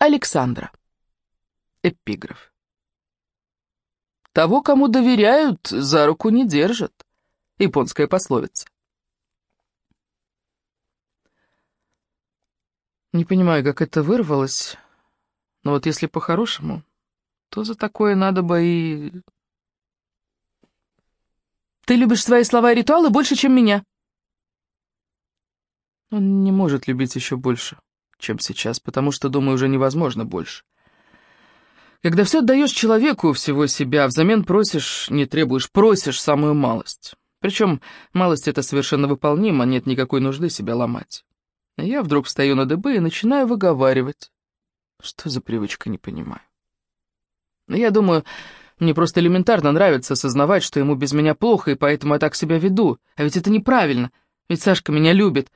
Александра. Эпиграф. Того, кому доверяют, за руку не держат. Японская пословица. Не понимаю, как это вырвалось, но вот если по-хорошему, то за такое надо бы и... Ты любишь свои слова и ритуалы больше, чем меня. Он не может любить еще больше, чем сейчас, потому что, думаю, уже невозможно больше. Когда все отдаешь человеку всего себя, взамен просишь, не требуешь, просишь самую малость. Причем малость это совершенно выполнимо, нет никакой нужды себя ломать. Я вдруг встаю на дыбы и начинаю выговаривать. Что за привычка, не понимаю. Я думаю, мне просто элементарно нравится осознавать, что ему без меня плохо, и поэтому я так себя веду. А ведь это неправильно, ведь Сашка меня любит.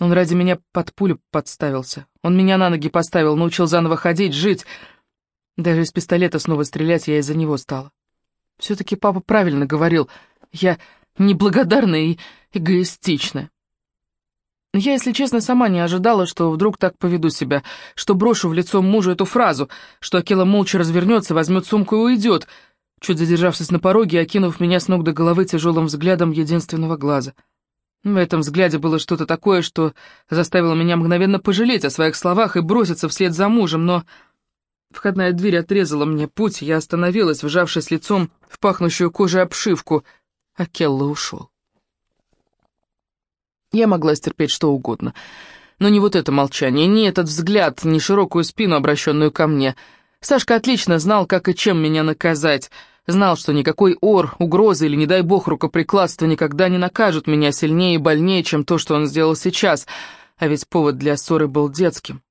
Он ради меня под пулю подставился. Он меня на ноги поставил, научил заново ходить, жить. Даже из пистолета снова стрелять я из-за него стала. Все-таки папа правильно говорил, я неблагодарная и эгоистичная. Я, если честно, сама не ожидала, что вдруг так поведу себя, что брошу в лицо мужу эту фразу, что Акела молча развернется, возьмет сумку и уйдет, чуть задержавшись на пороге окинув меня с ног до головы тяжелым взглядом единственного глаза. В этом взгляде было что-то такое, что заставило меня мгновенно пожалеть о своих словах и броситься вслед за мужем, но... Входная дверь отрезала мне путь, я остановилась, вжавшись лицом в пахнущую кожей обшивку, а Келла ушел. Я могла стерпеть что угодно. Но не вот это молчание, не этот взгляд, не широкую спину, обращенную ко мне. Сашка отлично знал, как и чем меня наказать. Знал, что никакой ор, угрозы или, не дай бог, рукоприкладство никогда не накажут меня сильнее и больнее, чем то, что он сделал сейчас. А ведь повод для ссоры был детским.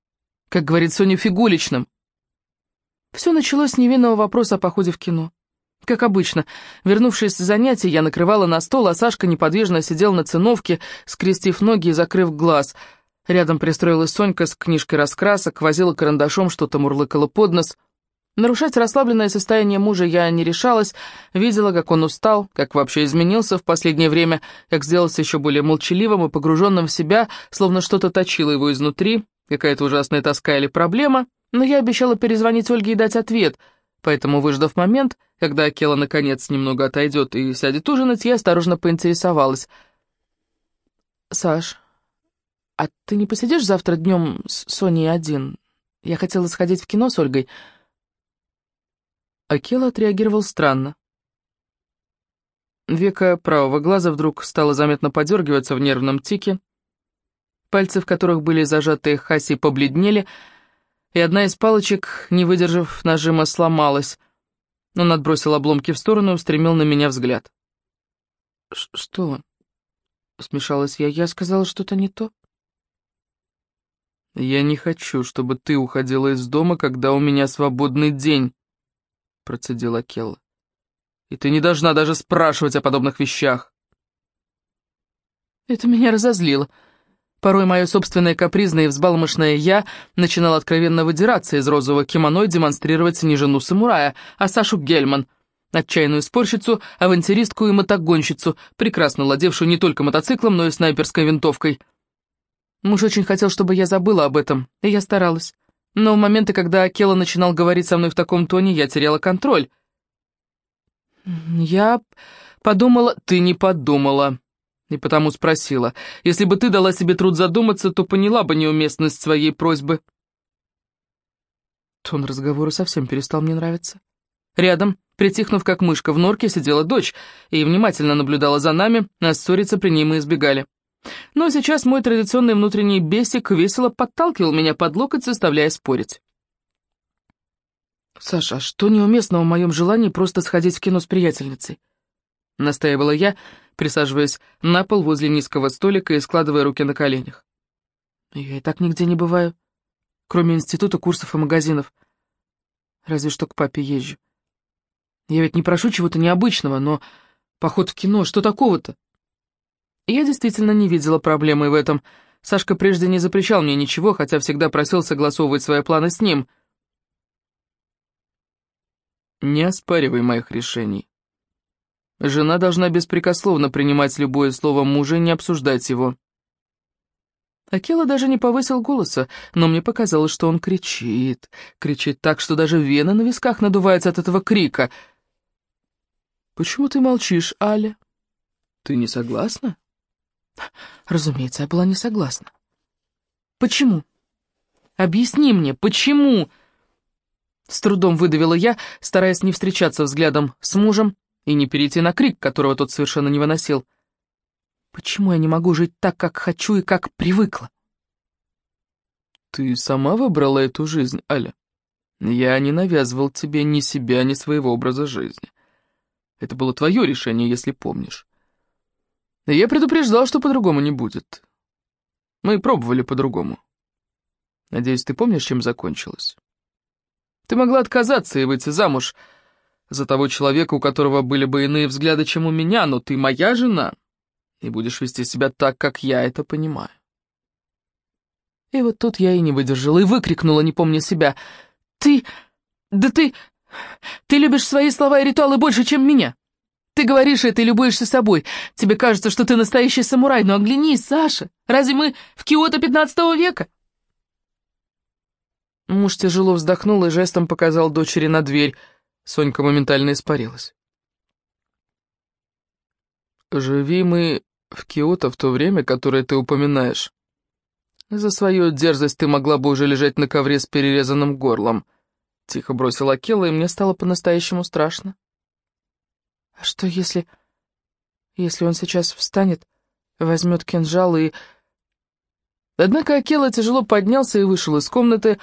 Как говорит Соня, фигуличным. Все началось с невинного вопроса о походе в кино. Как обычно, вернувшись с занятий, я накрывала на стол, а Сашка неподвижно сидел на циновке, скрестив ноги и закрыв глаз. Рядом пристроилась Сонька с книжкой раскрасок, возила карандашом, что-то мурлыкала под нос. Нарушать расслабленное состояние мужа я не решалась, видела, как он устал, как вообще изменился в последнее время, как сделался еще более молчаливым и погруженным в себя, словно что-то точило его изнутри, какая-то ужасная тоска или проблема, но я обещала перезвонить Ольге и дать ответ — Поэтому, выждав момент, когда Акела наконец немного отойдет и сядет ужинать, я осторожно поинтересовалась. «Саш, а ты не посидишь завтра днем с Соней один? Я хотела сходить в кино с Ольгой». Акела отреагировал странно. Века правого глаза вдруг стало заметно подергиваться в нервном тике. Пальцы, в которых были зажаты хаси, побледнели, и одна из палочек, не выдержав нажима, сломалась. Он отбросил обломки в сторону и устремил на меня взгляд. «Что?» — смешалась я. «Я сказала что-то не то?» «Я не хочу, чтобы ты уходила из дома, когда у меня свободный день», — процедила Келла. «И ты не должна даже спрашивать о подобных вещах». Это меня разозлило. Порой мое собственное капризное и взбалмошное «я» начинало откровенно выдираться из розового кимоно и демонстрировать не жену самурая, а Сашу Гельман, отчаянную спорщицу, авантюристку и мотогонщицу, прекрасно владевшую не только мотоциклом, но и снайперской винтовкой. Муж очень хотел, чтобы я забыла об этом, и я старалась. Но в моменты, когда Акела начинал говорить со мной в таком тоне, я теряла контроль. Я подумала... Ты не подумала. И потому спросила. Если бы ты дала себе труд задуматься, то поняла бы неуместность своей просьбы. Тон разговора совсем перестал мне нравиться. Рядом, притихнув как мышка в норке, сидела дочь и внимательно наблюдала за нами, а ссориться при ней мы избегали. Но сейчас мой традиционный внутренний бесик весело подталкивал меня под локоть, заставляя спорить. «Саша, а что неуместно в моем желании просто сходить в кино с приятельницей?» Настаивала я, присаживаясь на пол возле низкого столика и складывая руки на коленях. Я и так нигде не бываю, кроме института, курсов и магазинов. Разве что к папе езжу. Я ведь не прошу чего-то необычного, но поход в кино, что такого-то? Я действительно не видела проблемы в этом. Сашка прежде не запрещал мне ничего, хотя всегда просил согласовывать свои планы с ним. Не оспаривай моих решений. Жена должна беспрекословно принимать любое слово мужа и не обсуждать его. Акела даже не повысил голоса, но мне показалось, что он кричит. Кричит так, что даже вена на висках надувается от этого крика. «Почему ты молчишь, Аля? Ты не согласна?» Разумеется, я была не согласна. «Почему? Объясни мне, почему?» С трудом выдавила я, стараясь не встречаться взглядом с мужем и не перейти на крик, которого тот совершенно не выносил. Почему я не могу жить так, как хочу и как привыкла? Ты сама выбрала эту жизнь, Аля. Я не навязывал тебе ни себя, ни своего образа жизни. Это было твое решение, если помнишь. Я предупреждал, что по-другому не будет. Мы пробовали по-другому. Надеюсь, ты помнишь, чем закончилось? Ты могла отказаться и выйти замуж за того человека, у которого были бы иные взгляды, чем у меня, но ты моя жена, и будешь вести себя так, как я это понимаю. И вот тут я и не выдержала, и выкрикнула, не помня себя. «Ты... да ты... ты любишь свои слова и ритуалы больше, чем меня. Ты говоришь это и любуешься собой. Тебе кажется, что ты настоящий самурай, но оглянись, Саша. Разве мы в Киото 15 века?» Муж тяжело вздохнул и жестом показал дочери на дверь. Сонька моментально испарилась. «Живи мы в Киото в то время, которое ты упоминаешь. За свою дерзость ты могла бы уже лежать на ковре с перерезанным горлом. Тихо бросила Акела, и мне стало по-настоящему страшно. А что если... Если он сейчас встанет, возьмет кинжал и... Однако Акела тяжело поднялся и вышел из комнаты,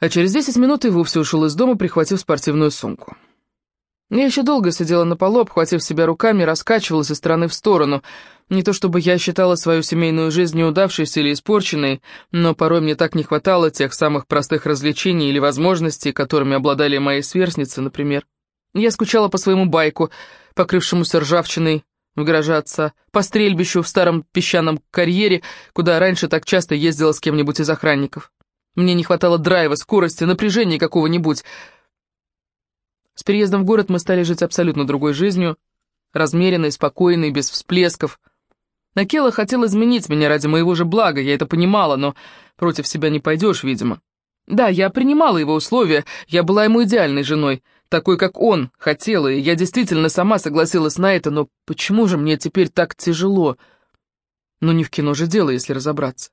а через десять минут и вовсе ушел из дома, прихватив спортивную сумку. Я еще долго сидела на полу, обхватив себя руками, раскачивалась из стороны в сторону. Не то чтобы я считала свою семейную жизнь неудавшейся или испорченной, но порой мне так не хватало тех самых простых развлечений или возможностей, которыми обладали мои сверстницы, например. Я скучала по своему байку, покрывшемуся ржавчиной в гараже отца, по стрельбищу в старом песчаном карьере, куда раньше так часто ездила с кем-нибудь из охранников. Мне не хватало драйва, скорости, напряжения какого-нибудь. С переездом в город мы стали жить абсолютно другой жизнью, размеренной, спокойной, без всплесков. Накела хотел изменить меня ради моего же блага, я это понимала, но против себя не пойдешь, видимо. Да, я принимала его условия, я была ему идеальной женой, такой, как он хотела, и я действительно сама согласилась на это, но почему же мне теперь так тяжело? Ну не в кино же дело, если разобраться.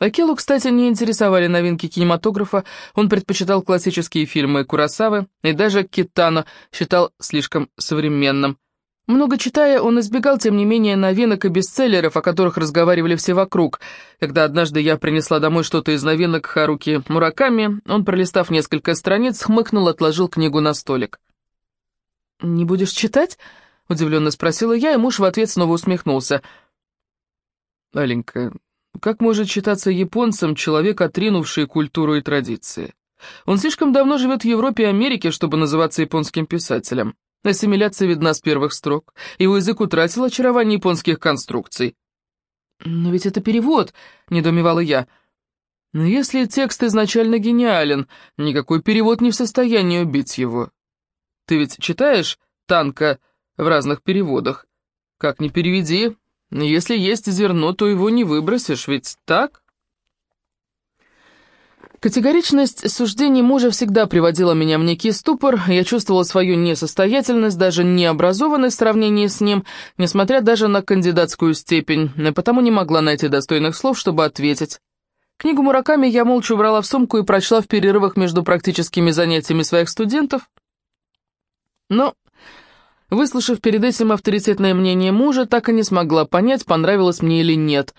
Акелу, кстати, не интересовали новинки кинематографа, он предпочитал классические фильмы Курасавы и даже Китано считал слишком современным. Много читая, он избегал, тем не менее, новинок и бестселлеров, о которых разговаривали все вокруг. Когда однажды я принесла домой что-то из новинок Харуки Мураками, он, пролистав несколько страниц, хмыкнул, отложил книгу на столик. «Не будешь читать?» — удивленно спросила я, и муж в ответ снова усмехнулся. «Аленька, как может считаться японцем человек, отринувший культуру и традиции? Он слишком давно живет в Европе и Америке, чтобы называться японским писателем. Ассимиляция видна с первых строк. Его язык утратил очарование японских конструкций. «Но ведь это перевод», — недоумевала я. «Но если текст изначально гениален, никакой перевод не в состоянии убить его. Ты ведь читаешь «Танка» в разных переводах? Как ни переведи, если есть зерно, то его не выбросишь, ведь так? Категоричность суждений мужа всегда приводила меня в некий ступор, я чувствовала свою несостоятельность, даже необразованность в сравнении с ним, несмотря даже на кандидатскую степень, и потому не могла найти достойных слов, чтобы ответить. Книгу Мураками я молча убрала в сумку и прочла в перерывах между практическими занятиями своих студентов. Но Выслушав перед этим авторитетное мнение мужа, так и не смогла понять, понравилось мне или нет.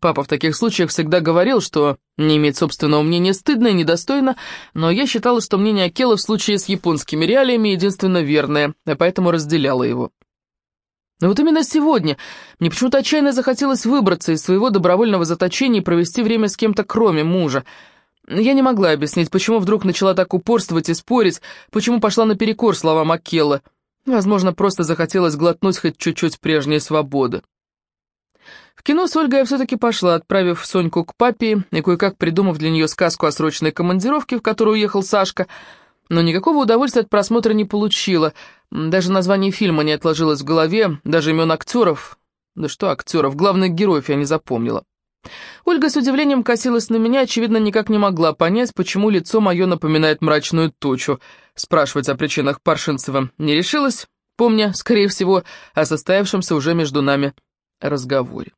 Папа в таких случаях всегда говорил, что не иметь собственного мнения стыдно и недостойно, но я считала, что мнение Акела в случае с японскими реалиями единственно верное, и поэтому разделяла его. Но вот именно сегодня мне почему-то отчаянно захотелось выбраться из своего добровольного заточения и провести время с кем-то кроме мужа. Я не могла объяснить, почему вдруг начала так упорствовать и спорить, почему пошла наперекор словам Акела — Возможно, просто захотелось глотнуть хоть чуть-чуть прежней свободы. В кино с Ольгой я все-таки пошла, отправив Соньку к папе и кое-как придумав для нее сказку о срочной командировке, в которую уехал Сашка, но никакого удовольствия от просмотра не получила, даже название фильма не отложилось в голове, даже имен актеров, да что актеров, главных героев я не запомнила. Ольга с удивлением косилась на меня, очевидно, никак не могла понять, почему лицо мое напоминает мрачную тучу. Спрашивать о причинах Паршинцева не решилась, помня, скорее всего, о состоявшемся уже между нами разговоре.